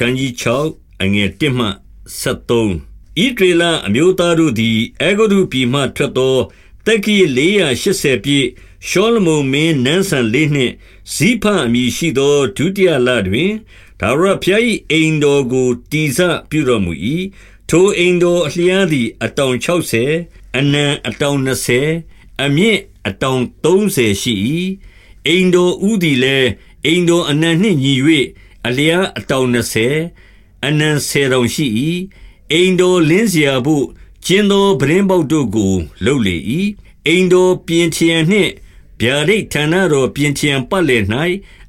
အခန်းကြီး6အငယ်1မှ73ဣဒရေလအမျိုးသားတို့သည်အေဂုတုပြည်မှထွက်သောတက်ကြီး480ပြည့်ရှောလမုန်မင်းနန်းဆန်လေးနှင့်ဇိဖအမည်ရှိသောဒုတိယလတွင်ဒါဝရဖျား၏အိမ်တော်ကိုတီစပြုတော်မူ၏ထိုအိမ်တော်အလျားသည် အတောင်60အနံအတောင်20အမြင့်အတောင်30ရှိ၏အိမ်တော်ဥသည်လည်းအိမ်တော်အနံနှင့်ညီ၍ အလျားအတောင်20အနံ10တောင်ရှိ၏အိမ်တော်လင်းစရာဘို့ကျင်းသောပရင်ပေါက်တို့ကိုလှုပ်လေ၏အိမ်တော်ပြင်ချံနှင့်ဗျာဒိတ်ဌာနတော်ပြင်ချံပတ်လည်၌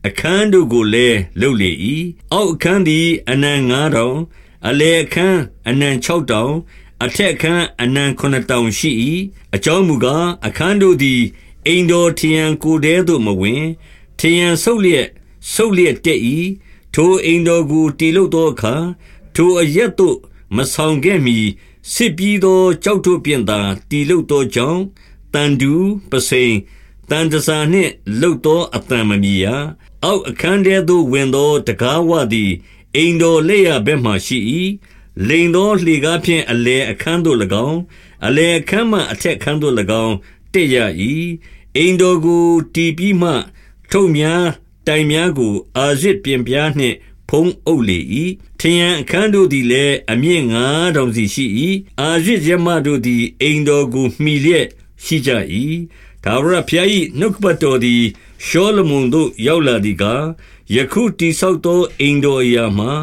အခန်းတို့ကိုလည်းလှုပ်လေ၏အောက်အခန်းသည်အနံ9တောင်အလေအခန်းအနံ6တောင်အထက်အခန်းအနံ9တောင်ရှိ၏အကြောင်းမူကားအခန်းတို့သည်အိမ်တော်ထရန်ကိုတဲသို့မဝင်ထရန်ဆုပ်လျက်ဆုပ်လျက်တက်၏ ထိုအိမ်တော်ကိုတီလုတ်သောအခါထိုအရက်သို့မဆောင်ခဲ့မီစစ်ပြီးသောကြောက်တို့ပြင်သာတီလုတ်သောကြောင့်တန်တူပစိန်တန်တစာနှင့်လှုပ်သောအတန်မမီရအောက်အခန်းထဲသို့ဝင်သောတကားဝသည်အိမ်တော်လက်ရဘက်မှရှိ၏လိန်သောလှေကားဖြင့်အလဲအခန်းသို့၎င်းအလဲအခန်းမှအထက်အခန်းသို့၎င်းတက်ရ၏အိမ်တော်ကိုတီးပြီးမှ ထုံများ တိုင်များကို အာရစ်ပြင်ပြားနှင့် ဖုံးအုပ်လေ၏ထယံအခန်းတို့သည်လည်း အမြင့်ငါးတောင်စီရှိ၏အာရစ်ရမတို့သည် အိမ်တော်ကို မှီလျက်ရှိကြ၏ဒါဝရဖျား၏နှုတ်ပတ်တော်သည် ရှောလမုန်သို့ ရောက်လာသည်ကား ယခုတိဆောက်သော အိမ်တော်အရာမှာ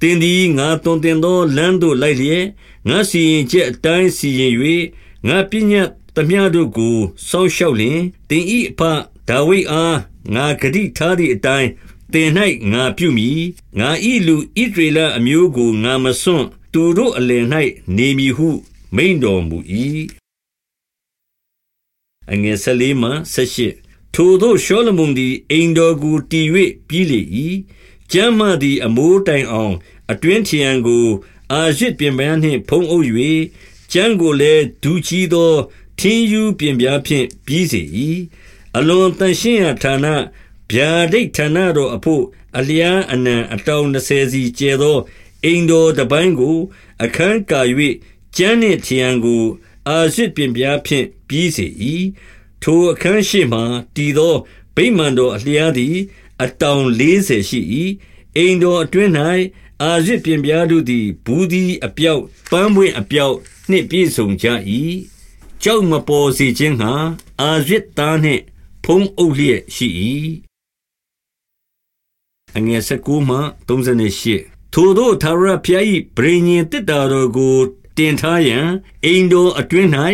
တင်သည် ငါတွင်တင်သော လမ်းသို့လိုက်လျက် ငါစီရင်ချက်အတိုင်း စီရင်၍ငါပြညတ်သမျှတို့ကို စောင့်ရှောက်လျင်တင်ဤအဖဒါဝိဒ်အား ငါဂတိထားသည့်အတိုင်းတင်၌ငါပြုမိငါဤလူဣဒရေလအမျိုးကိုငါမစွန့်သူတို့အလယ်၌နေမည်ဟု မိန်တော်မူ၏အငယ်၁၄မှ၁၈ထိုသောရှောလမုန်သည်အိမ်တော်ကိုတည်၍ပြီးလေ၏ကျမ်းမာသည်အမိုးတိုင်အောင် အတွင်းထရန်ကို အာရစ်ပြင်ပန်းနှင့်ဖုံးအုပ်၍ကျမ်းကိုလည်းဒူချီသောထင်းယူပြင်ပြားဖြင့်ပြီးစေ၏ အလွန်တန်ရှင်းရာဌာနဗျာဒိတ်ဌာနတော်အဖို့အလျားအနံအတောင်20စီကျဲသောအိမ်တော်တပိုင်းကို အခန်းကာ၍ကျမ်းနှင့်ထရန်ကို အာရစ်ပြင်ပြားဖြင့်ပြီးစေ၏ထိုအခန်းရှိမှတည်သောဗိမာန်တော်အလျားသည် အတောင်40ရှိ၏အိမ်တော်အတွင်း၌အာရစ်ပြင်ပြားတို့သည်ဘူးသည်အပြောက်ပန်းပွင့်အပြောက်နှင့်ပြည့်စုံကြ၏ကြောက်မပေါ်စေခြင်းဟာအာရစ်သားနှင့် ဖုံးအုပ်လျက်ရှိ၏အငယ်19မှ38ထိုတို့သာရဖျား၏ဗြိညင်တစ်တာတော်ကိုတင်ထားရန်အိမ်တော်အတွင်း၌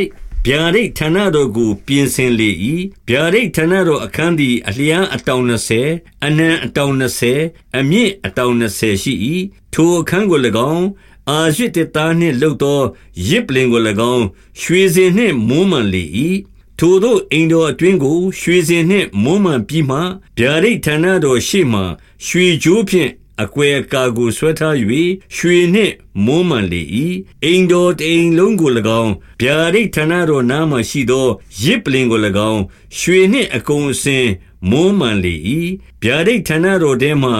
ဗျာဒိတ်ဌာနတော်ကို ပြင်ဆင်လေ၏ဗျာဒိတ်ဌာနတော်အခန်းသည်အလျားအတောင်20အနံအတောင်20အမြင့်အတောင်20ရှိ၏ထိုအခန်းကို၎င်းအာရစ်တသားနှင့်လှုပ်သောရစ်ပလင်ကို၎င်းရွှေစင်နှင့်မွမ်းမံလေ၏ ထိုသို့အိမ်တော်အတွင်းကို ရွှေစင်နှင့်မွမ်းမံပြီးမှဗျာဒိတ်ဌာနတော်ရှိမှရွှေကြိုးဖြင့်အကွယ်အကာကိုဆွဲထား၍ရွှေနှင့်မွမ်းမံလေ၏အိမ်တော်တိမ်လုံးကို၎င်းဗျာဒိတ်ဌာနတော်နားမှရှိသောရစ်ပလင်ကို၎င်းရွှေနှင့်အကုံအစင်မွမ်းမံလေ၏ဗျာဒိတ်ဌာနတော်ထဲမှ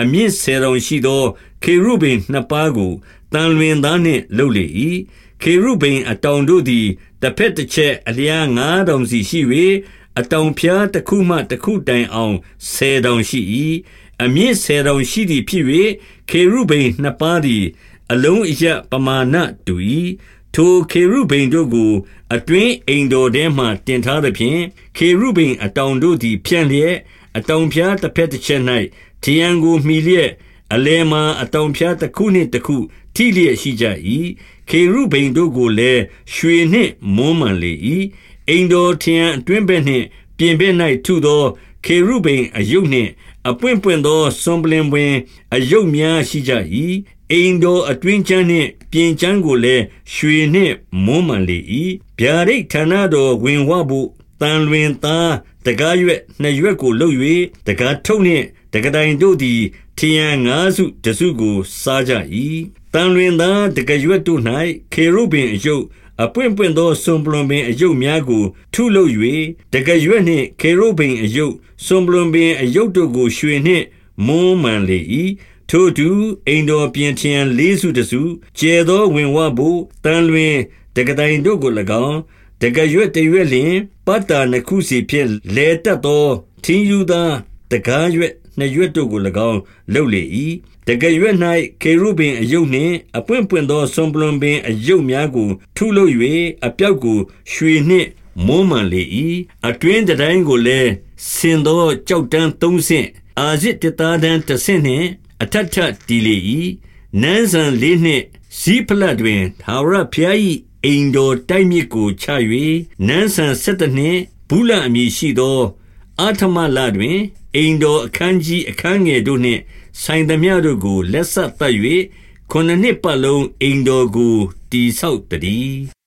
အမြင့်ဆယ်တော်ရှိသောခေရုဗိန်နှစ်ပါးကိုတန်လွင်သားနှင့်လှုပ်လေ၏ ခေရုဗိန်အတောင်တို့သည်တစ်ဖက်တစ်ချက်အလျားငါးတောင်စီရှိ၍အတောင်ဖျားတစ်ခုမှတစ်ခုတိုင်အောင်ဆယ်တောင်ရှိ၏အမြင့်ဆယ်တောင်ရှိသည်ဖြစ်၍ခေရုဗိန်နှစ်ပါးသည်အလုံးအရပမာဏတူ၏ထိုခေရုဗိန်တို့ကိုအတွင်းအိမ်တော်ထဲမှတင်ထားသဖြင့်ခေရုဗိန်အတောင်တို့သည်ဖြန့်လျက်အတောင်ဖျားတစ်ဖက်တစ်ချက်၌ထယံကိုမှီလျက်အလဲမှာအတောင်ဖျားတစ်ခုနှင့်တစ်ခု ထိလျက်ရှိကြ၏ခေရုဗိန်တို့ကိုလည်းရွှေနှင့်မွမ်းမံလေ၏အိမ်တော်ထယံအတွင်းဘက်နှင့် ပြင်ဘက်၌ထုသော ခေရုဗိန်အယုတ်နှင့် အပွင့်ပွင့်သောစွန်ပလင်ပွင်အယုတ်များရှိကြ၏အိမ်တော်အတွင်းချမ်းနှင့် ပြင်ချမ်းကိုလည်းရွှေနှင့်မွမ်းမံလေ၏ဗျာဒိတ်ဌာနတော်ဝင်ဝဖို့တန်လွင်သားတကားရွက်နှစ်ရွက်ကိုလှုပ်၍တကားထုံနှင့်တကတိုင်တို့သည် ထယံငါးစုတစုကို စားကြ၏တန်လွင်သားတကရွက်တို့၌ခေရုဗိန်အယုတ်အပွင့်ပွင့်သောစွန်ပလွန်ပင်အယုတ်များကို ထုလုပ်၍တကရွက်နှင့်ခေရုဗိန်အယုတ်စွန်ပလွန်ပင်အယုတ်တို့ကိုရွှေနှင့်မွမ်းမံလေ၏ထိုသူအိမ်တော်ပြင်ထျံလေးစုတစုကျဲသောဝင်ဝဖို့တန်လွင်တကတိုင်တို့ကို၎င်းတကရွက်တရွက်လျင်ပတ်တာနှစ်ခုစီဖြင့်လဲတက်သောထင်းယူသားတကားရွက် နှစ်ရွက်တို့ကို၎င်းလှုပ်လေ၏တကရွက်၌ခေရုဗင်အယုတ်နှင့်အပွင့်ပွင့်သောဆွန်ပလွန်ပင်အယုတ်များကို ထုလုပ်၍အပြောက်ကိုရွှေနှင့်မွမ်းမံလေ၏အတွင်းတိုင်းကိုလည်းဆင်သောကြောက်တန်းသုံးဆင့်အာဇစ်တသားတန်းတစ်ဆင့်နှင့်အထက်ထတီလေ၏နန်းဆန်လေးနှင့်ဇီးဖလတ်တွင်သာဝရဖျား၏အိမ်တော်တိုက်မြစ်ကိုချ၍နန်းဆန်ဆက်တနှင့်ဘူးလအမည်ရှိသောအာထမလတွင် အိမ်တော်အခန်းကြီးအခန်းငယ်တို့နှင့်ဆိုင်သမျှတို့ကို လက်ဆက်တတ်၍ခုနှစ်နှစ်ပတ်လုံးအိမ်တော်ကိုတည်ဆောက်တည်